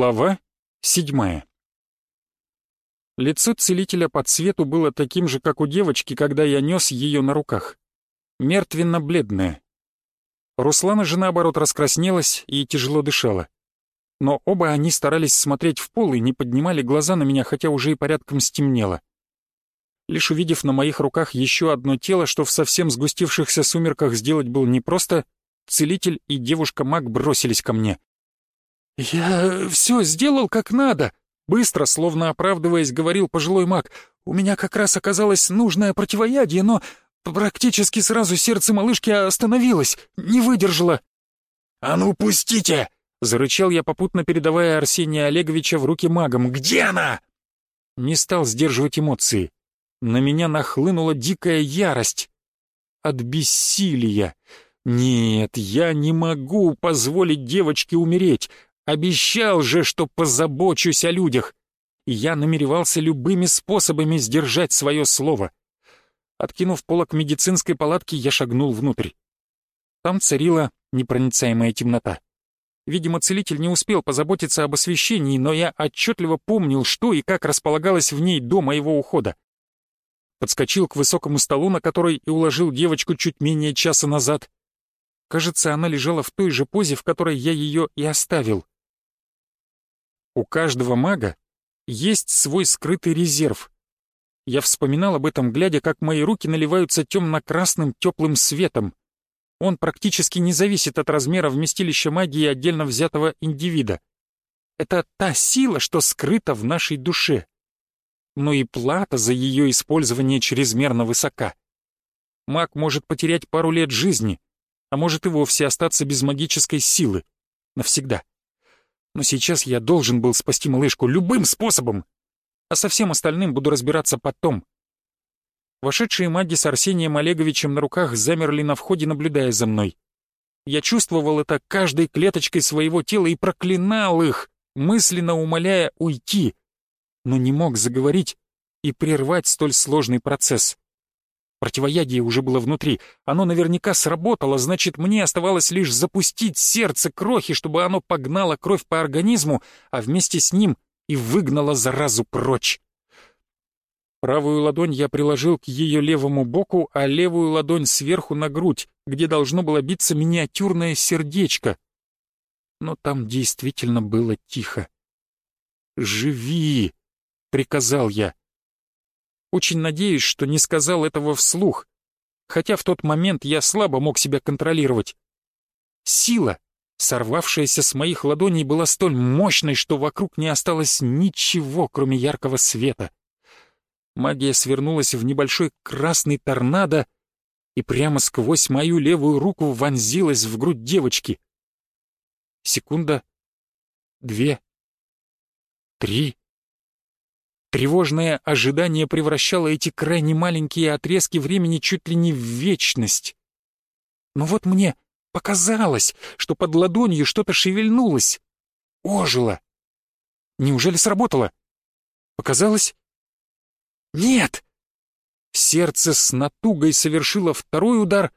Глава седьмая Лицо целителя по цвету было таким же, как у девочки, когда я нес ее на руках. Мертвенно-бледное. Руслана же, наоборот, раскраснелась и тяжело дышала. Но оба они старались смотреть в пол и не поднимали глаза на меня, хотя уже и порядком стемнело. Лишь увидев на моих руках еще одно тело, что в совсем сгустившихся сумерках сделать было непросто, целитель и девушка-маг бросились ко мне. «Я все сделал как надо», — быстро, словно оправдываясь, говорил пожилой маг. «У меня как раз оказалось нужное противоядие, но практически сразу сердце малышки остановилось, не выдержало». «А ну, пустите!» — зарычал я, попутно передавая Арсения Олеговича в руки магам. «Где она?» Не стал сдерживать эмоции. На меня нахлынула дикая ярость. От бессилия. Нет, я не могу позволить девочке умереть. Обещал же, что позабочусь о людях. И я намеревался любыми способами сдержать свое слово. Откинув полок медицинской палатки, я шагнул внутрь. Там царила непроницаемая темнота. Видимо, целитель не успел позаботиться об освещении, но я отчетливо помнил, что и как располагалось в ней до моего ухода. Подскочил к высокому столу, на который и уложил девочку чуть менее часа назад. Кажется, она лежала в той же позе, в которой я ее и оставил. У каждого мага есть свой скрытый резерв. Я вспоминал об этом, глядя, как мои руки наливаются темно-красным теплым светом. Он практически не зависит от размера вместилища магии отдельно взятого индивида. Это та сила, что скрыта в нашей душе. Но и плата за ее использование чрезмерно высока. Маг может потерять пару лет жизни, а может и вовсе остаться без магической силы. Навсегда. Но сейчас я должен был спасти малышку любым способом, а со всем остальным буду разбираться потом. Вошедшие маги с Арсением Олеговичем на руках замерли на входе, наблюдая за мной. Я чувствовал это каждой клеточкой своего тела и проклинал их, мысленно умоляя уйти, но не мог заговорить и прервать столь сложный процесс. Противоядие уже было внутри. Оно наверняка сработало, значит, мне оставалось лишь запустить сердце крохи, чтобы оно погнало кровь по организму, а вместе с ним и выгнало заразу прочь. Правую ладонь я приложил к ее левому боку, а левую ладонь сверху на грудь, где должно было биться миниатюрное сердечко. Но там действительно было тихо. «Живи!» — приказал я. Очень надеюсь, что не сказал этого вслух, хотя в тот момент я слабо мог себя контролировать. Сила, сорвавшаяся с моих ладоней, была столь мощной, что вокруг не осталось ничего, кроме яркого света. Магия свернулась в небольшой красный торнадо и прямо сквозь мою левую руку вонзилась в грудь девочки. Секунда, две, три. Тревожное ожидание превращало эти крайне маленькие отрезки времени чуть ли не в вечность. Но вот мне показалось, что под ладонью что-то шевельнулось, ожило. Неужели сработало? Показалось? Нет! Сердце с натугой совершило второй удар,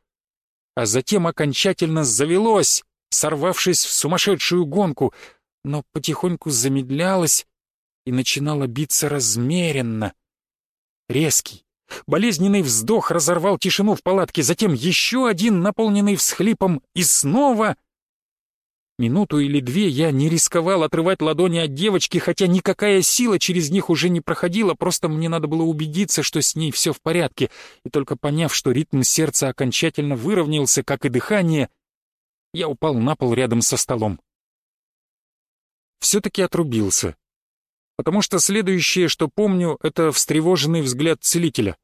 а затем окончательно завелось, сорвавшись в сумасшедшую гонку, но потихоньку замедлялось, и начинала биться размеренно. Резкий, болезненный вздох разорвал тишину в палатке, затем еще один, наполненный всхлипом, и снова... Минуту или две я не рисковал отрывать ладони от девочки, хотя никакая сила через них уже не проходила, просто мне надо было убедиться, что с ней все в порядке, и только поняв, что ритм сердца окончательно выровнялся, как и дыхание, я упал на пол рядом со столом. Все-таки отрубился потому что следующее, что помню, это встревоженный взгляд целителя.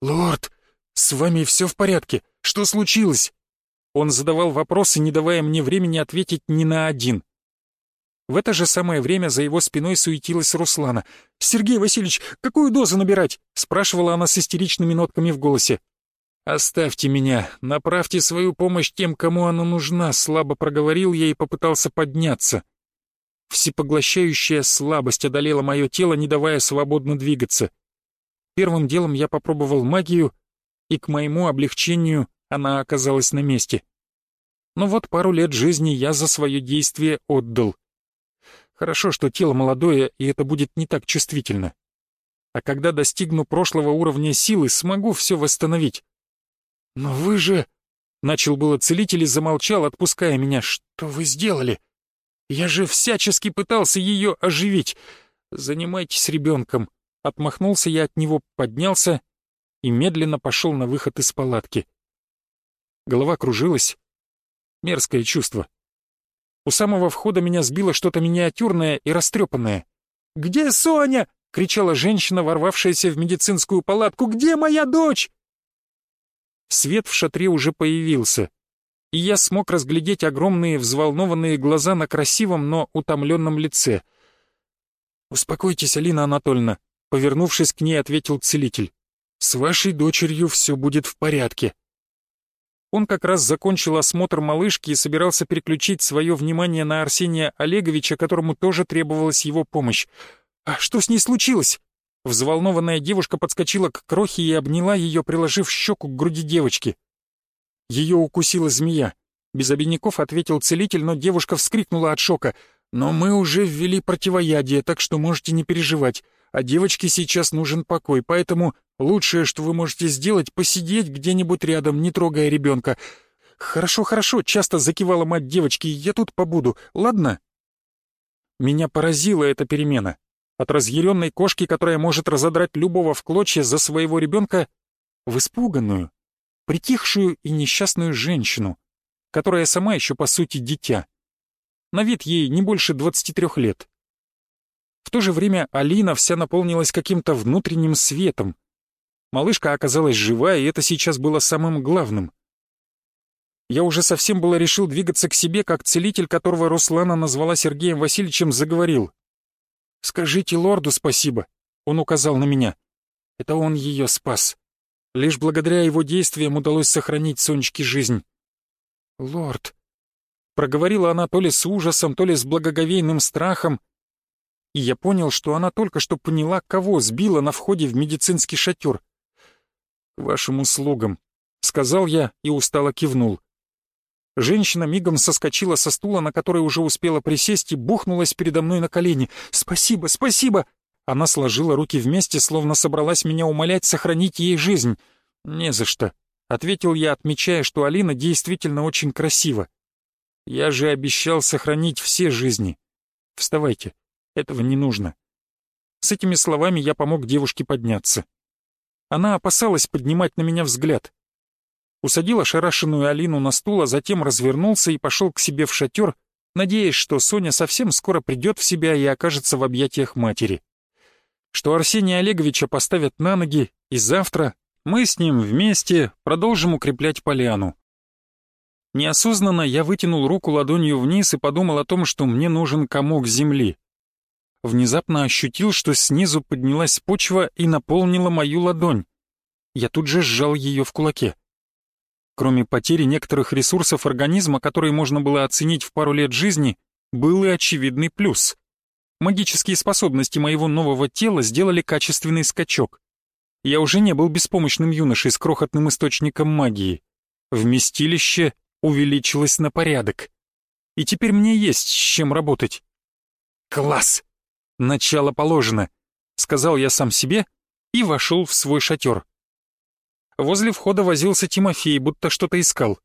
«Лорд, с вами все в порядке? Что случилось?» Он задавал вопросы, не давая мне времени ответить ни на один. В это же самое время за его спиной суетилась Руслана. «Сергей Васильевич, какую дозу набирать?» — спрашивала она с истеричными нотками в голосе. «Оставьте меня, направьте свою помощь тем, кому она нужна», — слабо проговорил я и попытался подняться. Всепоглощающая слабость одолела мое тело, не давая свободно двигаться. Первым делом я попробовал магию, и к моему облегчению она оказалась на месте. Но вот пару лет жизни я за свое действие отдал. Хорошо, что тело молодое, и это будет не так чувствительно. А когда достигну прошлого уровня силы, смогу все восстановить. Но вы же... Начал было целитель и замолчал, отпуская меня. Что вы сделали? Я же всячески пытался ее оживить. Занимайтесь ребенком. Отмахнулся я от него, поднялся и медленно пошел на выход из палатки. Голова кружилась. Мерзкое чувство. У самого входа меня сбило что-то миниатюрное и растрепанное. «Где Соня?» — кричала женщина, ворвавшаяся в медицинскую палатку. «Где моя дочь?» Свет в шатре уже появился, и я смог разглядеть огромные взволнованные глаза на красивом, но утомленном лице. «Успокойтесь, Алина Анатольевна», — повернувшись к ней, ответил целитель. «С вашей дочерью все будет в порядке». Он как раз закончил осмотр малышки и собирался переключить свое внимание на Арсения Олеговича, которому тоже требовалась его помощь. «А что с ней случилось?» Взволнованная девушка подскочила к крохе и обняла ее, приложив щеку к груди девочки. Ее укусила змея. Без обиняков ответил целитель, но девушка вскрикнула от шока. «Но мы уже ввели противоядие, так что можете не переживать. А девочке сейчас нужен покой, поэтому Лучшее, что вы можете сделать, посидеть где-нибудь рядом, не трогая ребенка. Хорошо, хорошо, часто закивала мать девочки, я тут побуду, ладно? Меня поразила эта перемена. От разъяренной кошки, которая может разодрать любого в клочья за своего ребенка, в испуганную, притихшую и несчастную женщину, которая сама еще по сути дитя. На вид ей не больше 23 лет. В то же время Алина вся наполнилась каким-то внутренним светом, Малышка оказалась жива, и это сейчас было самым главным. Я уже совсем было решил двигаться к себе, как целитель, которого Руслана назвала Сергеем Васильевичем, заговорил. «Скажите лорду спасибо», — он указал на меня. Это он ее спас. Лишь благодаря его действиям удалось сохранить Сонечке жизнь. «Лорд», — проговорила она то ли с ужасом, то ли с благоговейным страхом, и я понял, что она только что поняла, кого сбила на входе в медицинский шатер — «К вашим услугам», — сказал я и устало кивнул. Женщина мигом соскочила со стула, на который уже успела присесть, и бухнулась передо мной на колени. «Спасибо, спасибо!» Она сложила руки вместе, словно собралась меня умолять сохранить ей жизнь. «Не за что», — ответил я, отмечая, что Алина действительно очень красива. «Я же обещал сохранить все жизни. Вставайте, этого не нужно». С этими словами я помог девушке подняться. Она опасалась поднимать на меня взгляд. Усадил ошарашенную Алину на стул, а затем развернулся и пошел к себе в шатер, надеясь, что Соня совсем скоро придет в себя и окажется в объятиях матери. Что Арсения Олеговича поставят на ноги, и завтра мы с ним вместе продолжим укреплять поляну. Неосознанно я вытянул руку ладонью вниз и подумал о том, что мне нужен комок земли внезапно ощутил, что снизу поднялась почва и наполнила мою ладонь. Я тут же сжал ее в кулаке. Кроме потери некоторых ресурсов организма, которые можно было оценить в пару лет жизни, был и очевидный плюс. Магические способности моего нового тела сделали качественный скачок. Я уже не был беспомощным юношей с крохотным источником магии. Вместилище увеличилось на порядок. И теперь мне есть с чем работать. Класс! Начало положено, сказал я сам себе и вошел в свой шатер. Возле входа возился Тимофей, будто что-то искал.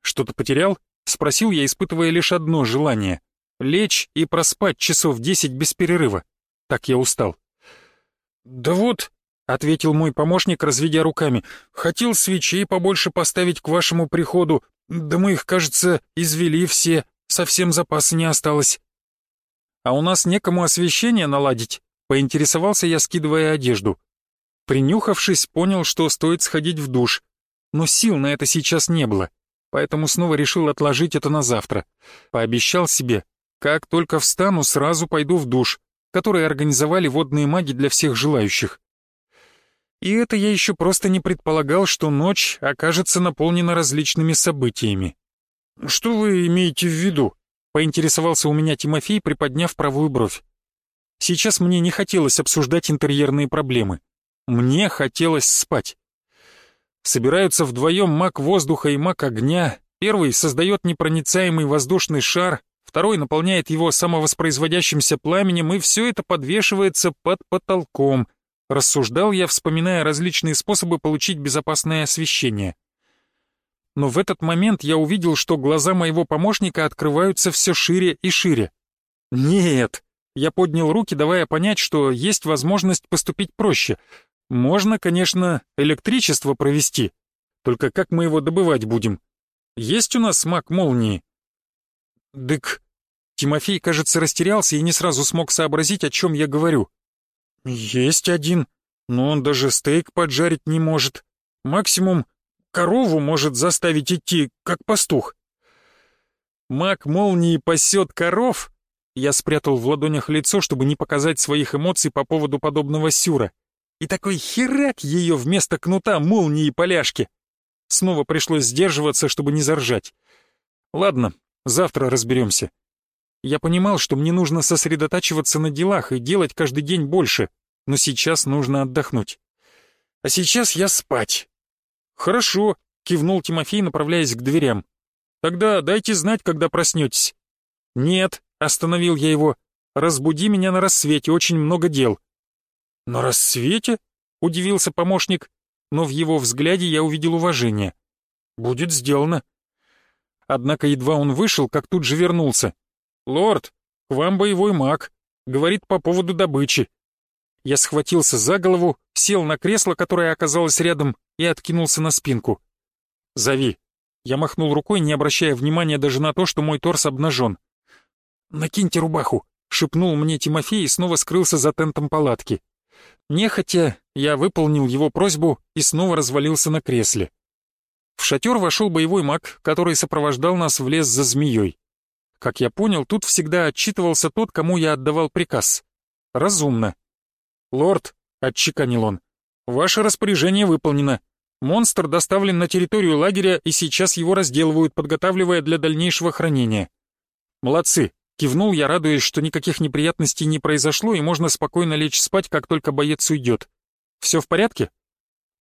Что-то потерял? Спросил я, испытывая лишь одно желание — лечь и проспать часов десять без перерыва. Так я устал. «Да вот», — ответил мой помощник, разведя руками, — «хотел свечей побольше поставить к вашему приходу, да мы их, кажется, извели все, совсем запаса не осталось». «А у нас некому освещение наладить?» — поинтересовался я, скидывая одежду. Принюхавшись, понял, что стоит сходить в душ. Но сил на это сейчас не было, поэтому снова решил отложить это на завтра. Пообещал себе, как только встану, сразу пойду в душ, который организовали водные маги для всех желающих. И это я еще просто не предполагал, что ночь окажется наполнена различными событиями. «Что вы имеете в виду?» Поинтересовался у меня Тимофей, приподняв правую бровь. Сейчас мне не хотелось обсуждать интерьерные проблемы. Мне хотелось спать. Собираются вдвоем маг воздуха и маг огня. Первый создает непроницаемый воздушный шар, второй наполняет его самовоспроизводящимся пламенем, и все это подвешивается под потолком. Рассуждал я, вспоминая различные способы получить безопасное освещение. Но в этот момент я увидел, что глаза моего помощника открываются все шире и шире. «Нет!» Я поднял руки, давая понять, что есть возможность поступить проще. Можно, конечно, электричество провести. Только как мы его добывать будем? Есть у нас маг молнии? Дык. Тимофей, кажется, растерялся и не сразу смог сообразить, о чем я говорю. Есть один, но он даже стейк поджарить не может. Максимум корову может заставить идти, как пастух. Маг молнии пасет коров? Я спрятал в ладонях лицо, чтобы не показать своих эмоций по поводу подобного сюра. И такой херак ее вместо кнута молнии поляшки. Снова пришлось сдерживаться, чтобы не заржать. Ладно, завтра разберемся. Я понимал, что мне нужно сосредотачиваться на делах и делать каждый день больше, но сейчас нужно отдохнуть. А сейчас я спать. Хорошо, кивнул Тимофей, направляясь к дверям. Тогда дайте знать, когда проснетесь. Нет, Остановил я его. «Разбуди меня на рассвете, очень много дел». «На рассвете?» — удивился помощник, но в его взгляде я увидел уважение. «Будет сделано». Однако едва он вышел, как тут же вернулся. «Лорд, к вам боевой маг», — говорит по поводу добычи. Я схватился за голову, сел на кресло, которое оказалось рядом, и откинулся на спинку. «Зови». Я махнул рукой, не обращая внимания даже на то, что мой торс обнажен. «Накиньте рубаху», — шепнул мне Тимофей и снова скрылся за тентом палатки. Нехотя, я выполнил его просьбу и снова развалился на кресле. В шатер вошел боевой маг, который сопровождал нас в лес за змеей. Как я понял, тут всегда отчитывался тот, кому я отдавал приказ. Разумно. «Лорд», — отчеканил он, — «ваше распоряжение выполнено. Монстр доставлен на территорию лагеря, и сейчас его разделывают, подготавливая для дальнейшего хранения. Молодцы, Кивнул я, радуясь, что никаких неприятностей не произошло и можно спокойно лечь спать, как только боец уйдет. «Все в порядке?»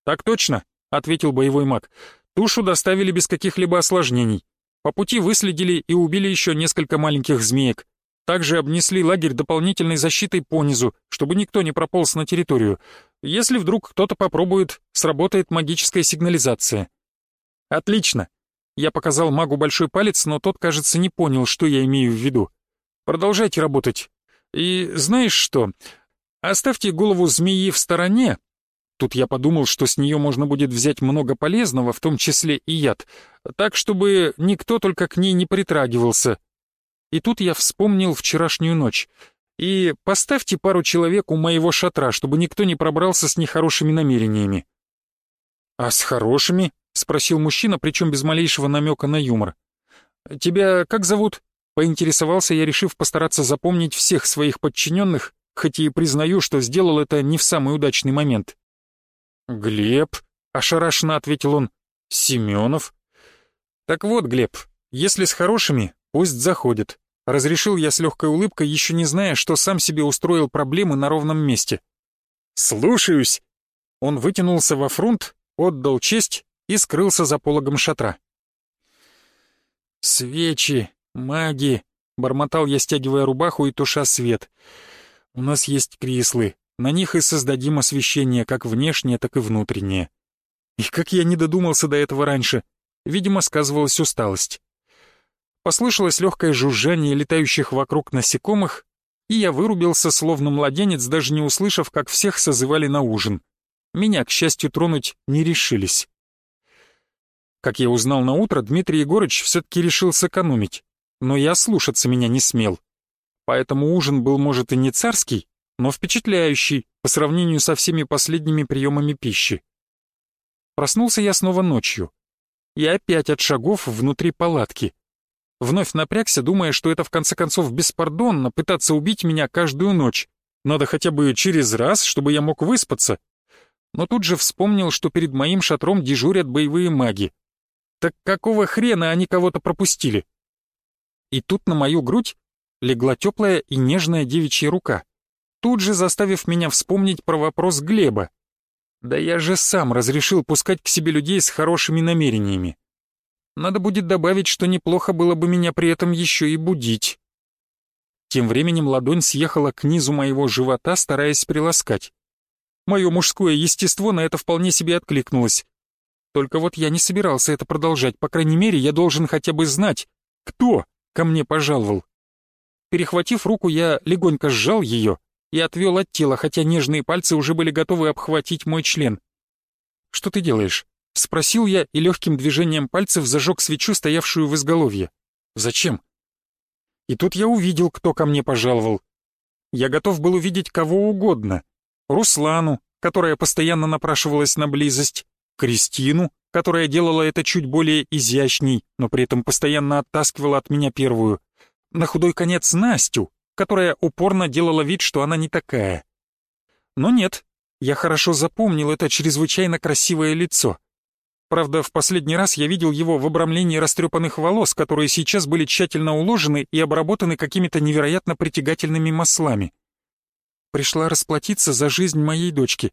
«Так точно», — ответил боевой маг. «Тушу доставили без каких-либо осложнений. По пути выследили и убили еще несколько маленьких змеек. Также обнесли лагерь дополнительной защитой понизу, чтобы никто не прополз на территорию. Если вдруг кто-то попробует, сработает магическая сигнализация». «Отлично!» Я показал магу большой палец, но тот, кажется, не понял, что я имею в виду. Продолжайте работать. И знаешь что? Оставьте голову змеи в стороне. Тут я подумал, что с нее можно будет взять много полезного, в том числе и яд, так, чтобы никто только к ней не притрагивался. И тут я вспомнил вчерашнюю ночь. И поставьте пару человек у моего шатра, чтобы никто не пробрался с нехорошими намерениями. «А с хорошими?» — спросил мужчина, причем без малейшего намека на юмор. «Тебя как зовут?» Поинтересовался я, решив постараться запомнить всех своих подчиненных, хоть и признаю, что сделал это не в самый удачный момент. «Глеб», — ошарашенно ответил он, — «Семенов». «Так вот, Глеб, если с хорошими, пусть заходит». Разрешил я с легкой улыбкой, еще не зная, что сам себе устроил проблемы на ровном месте. «Слушаюсь!» Он вытянулся во фронт, отдал честь и скрылся за пологом шатра. «Свечи!» «Маги!» — бормотал я, стягивая рубаху и туша свет. «У нас есть крислы. На них и создадим освещение, как внешнее, так и внутреннее». И как я не додумался до этого раньше. Видимо, сказывалась усталость. Послышалось легкое жужжание летающих вокруг насекомых, и я вырубился, словно младенец, даже не услышав, как всех созывали на ужин. Меня, к счастью, тронуть не решились. Как я узнал на утро, Дмитрий Егорыч все-таки решил сэкономить но я слушаться меня не смел. Поэтому ужин был, может, и не царский, но впечатляющий по сравнению со всеми последними приемами пищи. Проснулся я снова ночью. И опять от шагов внутри палатки. Вновь напрягся, думая, что это в конце концов беспардонно пытаться убить меня каждую ночь. Надо хотя бы через раз, чтобы я мог выспаться. Но тут же вспомнил, что перед моим шатром дежурят боевые маги. Так какого хрена они кого-то пропустили? И тут на мою грудь легла теплая и нежная девичья рука, тут же заставив меня вспомнить про вопрос Глеба. Да я же сам разрешил пускать к себе людей с хорошими намерениями. Надо будет добавить, что неплохо было бы меня при этом еще и будить. Тем временем ладонь съехала к низу моего живота, стараясь приласкать. Мое мужское естество на это вполне себе откликнулось. Только вот я не собирался это продолжать, по крайней мере, я должен хотя бы знать, кто ко мне пожаловал. Перехватив руку, я легонько сжал ее и отвел от тела, хотя нежные пальцы уже были готовы обхватить мой член. «Что ты делаешь?» — спросил я и легким движением пальцев зажег свечу, стоявшую в изголовье. «Зачем?» И тут я увидел, кто ко мне пожаловал. Я готов был увидеть кого угодно. Руслану, которая постоянно напрашивалась на близость, Кристину, которая делала это чуть более изящней, но при этом постоянно оттаскивала от меня первую, на худой конец Настю, которая упорно делала вид, что она не такая. Но нет, я хорошо запомнил это чрезвычайно красивое лицо. Правда, в последний раз я видел его в обрамлении растрепанных волос, которые сейчас были тщательно уложены и обработаны какими-то невероятно притягательными маслами. Пришла расплатиться за жизнь моей дочки.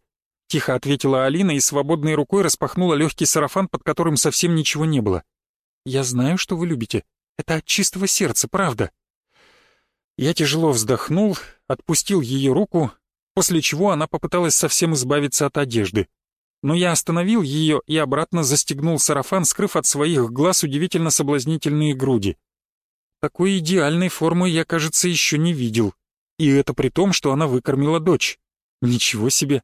Тихо ответила Алина и свободной рукой распахнула легкий сарафан, под которым совсем ничего не было. «Я знаю, что вы любите. Это от чистого сердца, правда». Я тяжело вздохнул, отпустил ее руку, после чего она попыталась совсем избавиться от одежды но я остановил ее и обратно застегнул сарафан, скрыв от своих глаз удивительно соблазнительные груди. Такой идеальной формы я, кажется, еще не видел. И это при том, что она выкормила дочь. Ничего себе.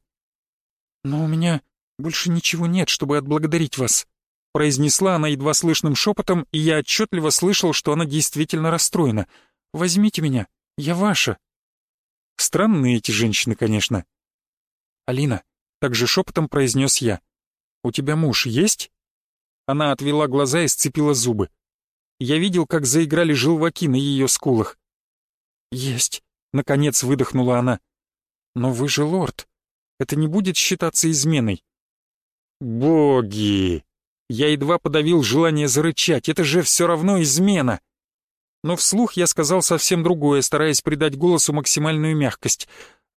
«Но у меня больше ничего нет, чтобы отблагодарить вас», произнесла она едва слышным шепотом, и я отчетливо слышал, что она действительно расстроена. «Возьмите меня, я ваша». Странные эти женщины, конечно. «Алина, также шепотом произнес я. «У тебя муж есть?» Она отвела глаза и сцепила зубы. Я видел, как заиграли желваки на ее скулах. «Есть», — наконец выдохнула она. «Но вы же лорд. Это не будет считаться изменой». «Боги!» Я едва подавил желание зарычать. Это же все равно измена. Но вслух я сказал совсем другое, стараясь придать голосу максимальную мягкость.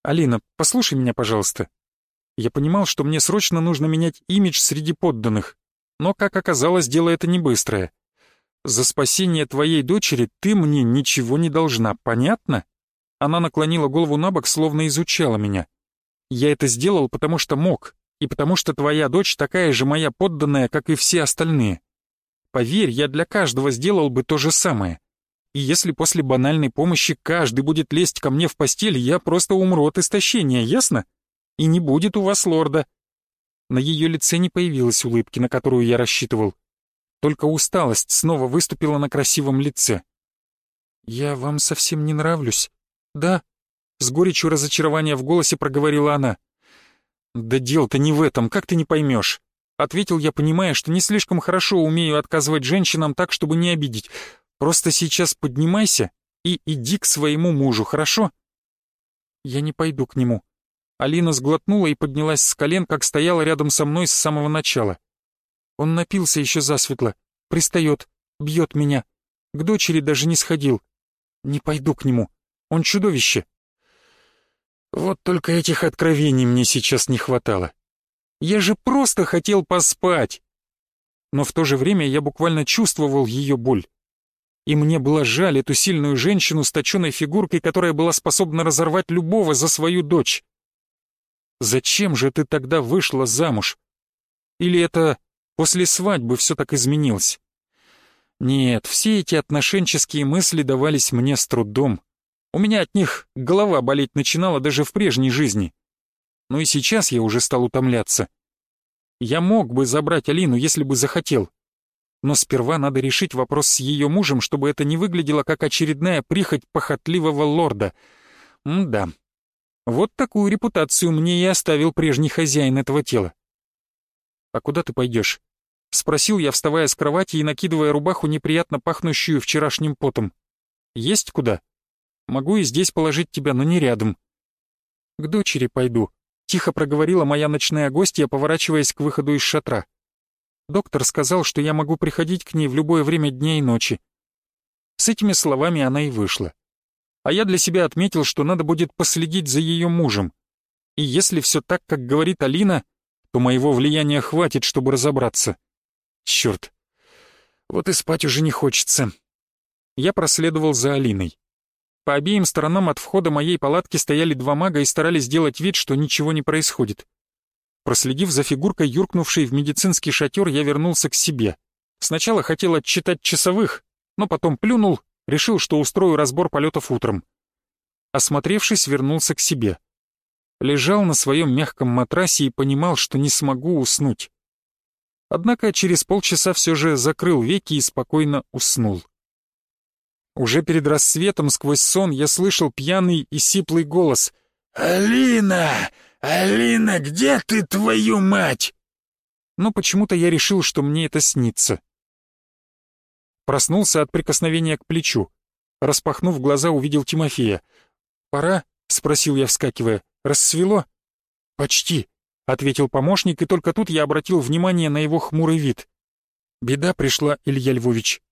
«Алина, послушай меня, пожалуйста. Я понимал, что мне срочно нужно менять имидж среди подданных, но, как оказалось, дело это не быстрое. За спасение твоей дочери ты мне ничего не должна, понятно? Она наклонила голову на бок, словно изучала меня. Я это сделал, потому что мог, и потому что твоя дочь такая же моя подданная, как и все остальные. Поверь, я для каждого сделал бы то же самое. И если после банальной помощи каждый будет лезть ко мне в постель, я просто умру от истощения, ясно? и не будет у вас лорда». На ее лице не появилась улыбки, на которую я рассчитывал. Только усталость снова выступила на красивом лице. «Я вам совсем не нравлюсь?» «Да», — с горечью разочарования в голосе проговорила она. «Да дело-то не в этом, как ты не поймешь?» Ответил я, понимая, что не слишком хорошо умею отказывать женщинам так, чтобы не обидеть. «Просто сейчас поднимайся и иди к своему мужу, хорошо?» «Я не пойду к нему», Алина сглотнула и поднялась с колен, как стояла рядом со мной с самого начала. Он напился еще засветло, пристает, бьет меня. К дочери даже не сходил. Не пойду к нему. Он чудовище. Вот только этих откровений мне сейчас не хватало. Я же просто хотел поспать. Но в то же время я буквально чувствовал ее боль. И мне было жаль эту сильную женщину с точенной фигуркой, которая была способна разорвать любого за свою дочь. Зачем же ты тогда вышла замуж? Или это после свадьбы все так изменилось? Нет, все эти отношенческие мысли давались мне с трудом. У меня от них голова болеть начинала даже в прежней жизни. Ну и сейчас я уже стал утомляться. Я мог бы забрать Алину, если бы захотел. Но сперва надо решить вопрос с ее мужем, чтобы это не выглядело как очередная прихоть похотливого лорда. М-да. Вот такую репутацию мне и оставил прежний хозяин этого тела. «А куда ты пойдешь?» — спросил я, вставая с кровати и накидывая рубаху, неприятно пахнущую вчерашним потом. «Есть куда? Могу и здесь положить тебя, но не рядом». «К дочери пойду», — тихо проговорила моя ночная гостья, поворачиваясь к выходу из шатра. Доктор сказал, что я могу приходить к ней в любое время дня и ночи. С этими словами она и вышла а я для себя отметил, что надо будет последить за ее мужем. И если все так, как говорит Алина, то моего влияния хватит, чтобы разобраться. Черт. Вот и спать уже не хочется. Я проследовал за Алиной. По обеим сторонам от входа моей палатки стояли два мага и старались сделать вид, что ничего не происходит. Проследив за фигуркой, юркнувшей в медицинский шатер, я вернулся к себе. Сначала хотел отчитать часовых, но потом плюнул, решил, что устрою разбор полетов утром. Осмотревшись, вернулся к себе. Лежал на своем мягком матрасе и понимал, что не смогу уснуть. Однако через полчаса все же закрыл веки и спокойно уснул. Уже перед рассветом сквозь сон я слышал пьяный и сиплый голос. «Алина! Алина, где ты, твою мать?» Но почему-то я решил, что мне это снится. Проснулся от прикосновения к плечу. Распахнув глаза, увидел Тимофея. «Пора?» — спросил я, вскакивая. «Рассвело?» «Почти», — ответил помощник, и только тут я обратил внимание на его хмурый вид. «Беда пришла, Илья Львович»,